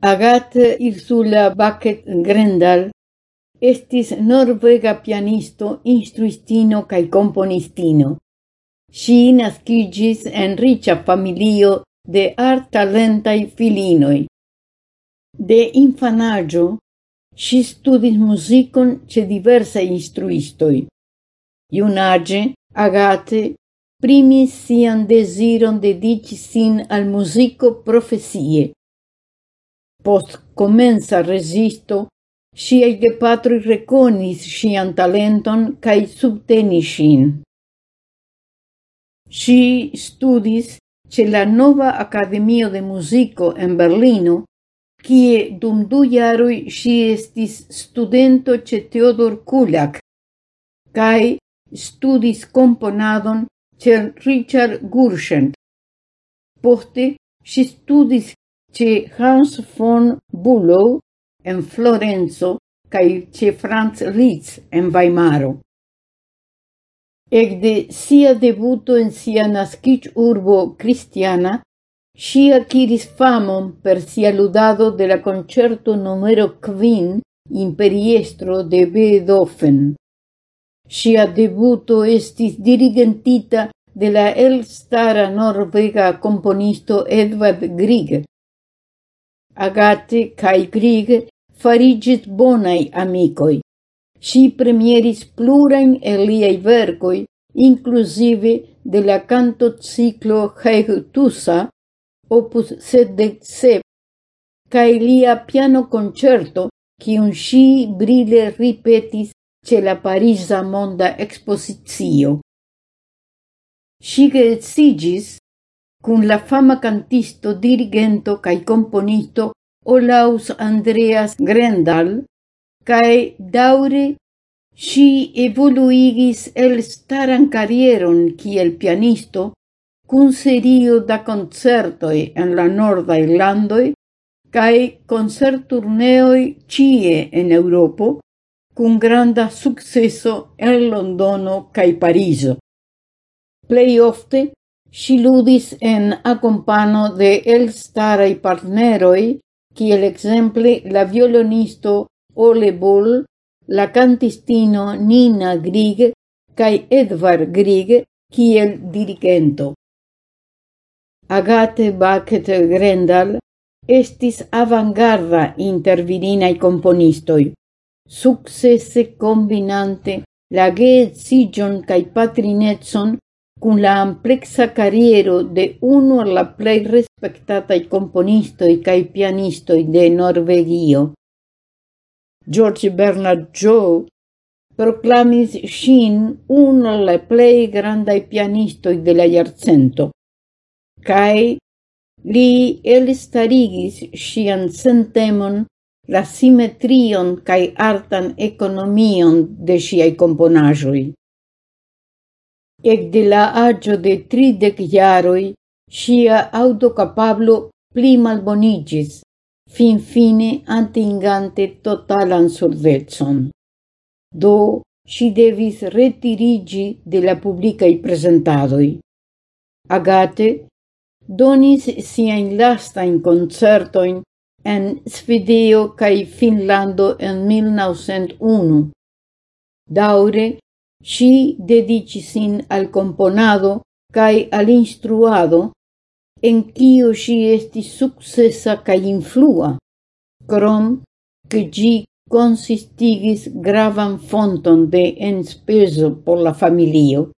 Agathe Ursula Bucket Grendal estis norvega pianisto, instruistino cae componistino. Si nascigis en riĉa familio de art talentai filinoi. De infanaggio, si studis musicon ce diversa instruistoi. Iunage, Agate primis sian desiron dedici sin al musico profesie. Post comensa rezisto, ŝiaj gepatroj reconis sian talenton cae subteni sin. Si studis ce la Nova Academio de Musico en Berlino, kie dum du jaroj si estis studento ce Theodor Kulak cae studis componadon ce Richard Gurschent. Poste si studis ce Hans von Bülow en Florenzo cae ce Franz Liszt en Vajmaro. Ekde sia debuto en sia naskiĝurbo Christiana, si aciris famon per sia ludado de la concerto numero 5 Imperiestro de Beethoven. Sia debuto estis dirigentita de la elstara norvega componisto Edvard Grieg, Agate cae Grieg farigit bonai amicoi. Si premieris plurain eliei vergoi, inclusive de la canto ciclo Heihutusa, opus sedexep, cae lia piano concerto, cium si brile ripetis ce la Parisa Monda Expositio. Si geetsigis cun la fama cantisto, dirigento cae componisto Olaus Andreas Grendal, cae daure si evoluigis el staran carrieron kiel pianisto cun serio da concertoi en la Norda Irlandoi, cae concerturneoi cie en Europo, cun granda successo en Londono cae Pariso. Plei ofte Si ludis en accompano de elstaraj partneroi, kiel exemple la violonisto Ole Bull, la cantistino Nina Grieg cae Edvard Grieg kiel dirigento. Agate Bucket Grendal estis avangarda inter virinaj componistoi, successe combinante la geedziĝon cae patrinetson cun la amplexa carriero de uno el la plej respektataj komponistoj kaj pianistoj de Norvegio, George Bernard Shaw proclamis ŝin uno el la plej pianisto i de la Iarcento. kaj li elstarigis ŝian sentemon la simetrion kaj artan economion de ŝiaj componajoi. Ekde la agio de tridec iaroi, sia autocapablo pli malbonigis, fin fine antingante totalan surdetson. Do si devis retirigi de la publikaj presentadoi. Agate donis siajn lastajn concertoin en Svedio cae Finlando en 1901. Daure si dediĉis sin al componado cae al instruado, en kio si esti successa cae influa, crom que gi consistigis gravan fonton de enspeso por la familio.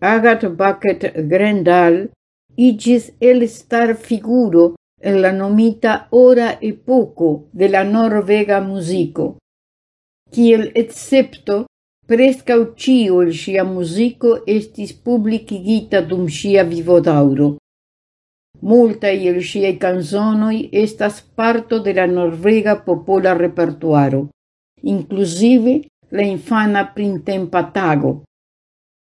Agat Bucket Grendal igis el star figuro en la nomita ora e poco de la norvega musico, Kiel excepto Prescau ĉio el ŝia muziko estis publicigita dum sia vivodauro. Multaj el ŝiaj canzonoi estas parto de la norvega popola repertuaro, inclusive la infana printempa tago.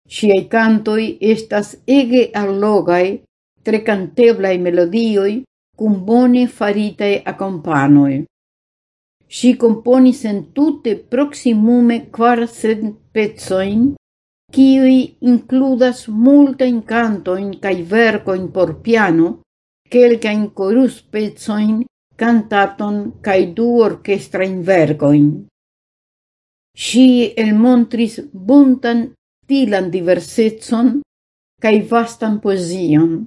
Siei cantoi estas ege allogai, tre canteblai melodioi, cum bone faritae accompanoi. Si componis en tutte proximume quarcent pecojn, kiuj includas multa incantoin cae vercoin por piano, kelkajn koruspecojn, cantaton cae du vergoin. Si el montris buntan tilan diversetson cae vastan poesion.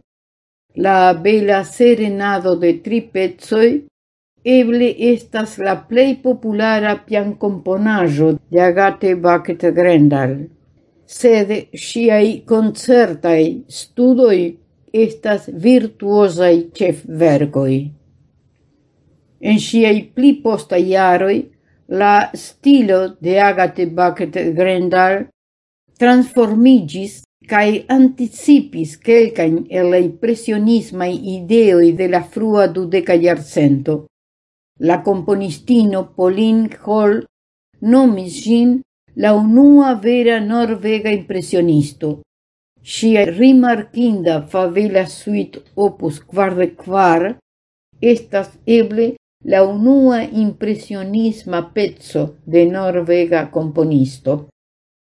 La bela serenado de tri pecoj eble estas la plej populara piankomponaĵo de Agate Bucket Grendal, sed ŝiaj koncertaj studoj estas virtuozaj ĉefverkoj. En ŝiaj pli postaj jaroj la stilo de Agate Bucket Grendal transformigis cae anticipis quelcain el la impressionismai ideoi de la frua dudeca iarcento. La componistino Pauline Hall nomis gin la unua vera norvega impressionisto. Sia rimarkinda favela suite opus quarde quar estas eble la unua impressionisma pezzo de norvega componisto.